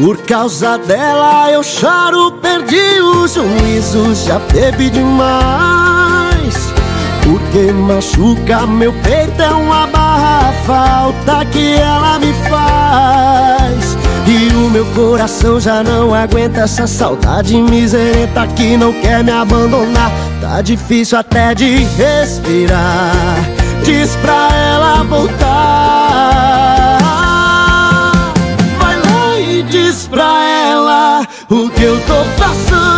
Por causa dela eu choro, perdi o juízo, já bebi demais. Porque machuca meu peito é uma barra falta que ela me faz. E o meu coração já não aguenta essa saudade miserenta que não quer me abandonar. Tá difícil até de respirar. Diz pra ela voltar. O que eu tô passando.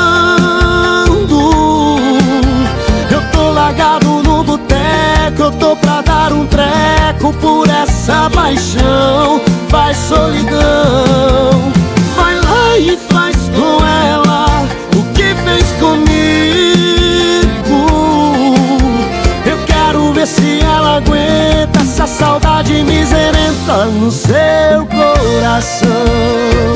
Eu tô largado no boteco, eu tô pra dar um treco por essa paixão. Vai solidão. Vai lá e faz com ela o que fez comigo. Eu quero ver se ela aguenta essa saudade miserenta no seu coração.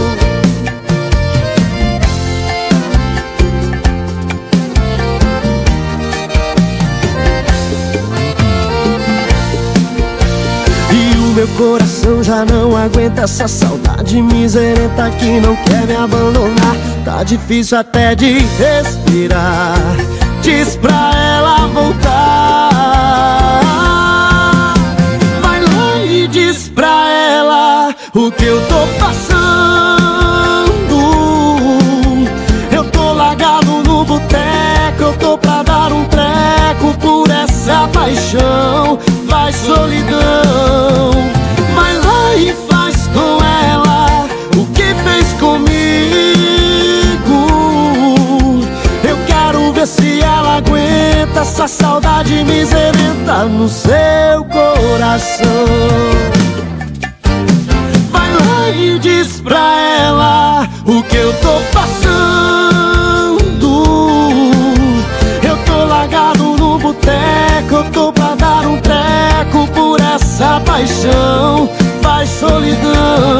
Meu coração já não aguenta essa saudade miserenta que não quer me abandonar. Tá difícil até de respirar. Diz pra ela voltar. Vai lá e diz pra ela o que eu tô passando. Eu tô largado no boteco, eu tô pra dar um treco por essa paixão. Vai solidão, ver se ela aguenta essa saudade miserenta no seu coração. Vai lá e diz pra ela o que eu tô passando. Eu tô largado no boteco, eu tô pra dar um treco por essa paixão. Vai solidão,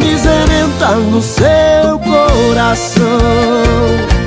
essa saudade miserenta no seu coração.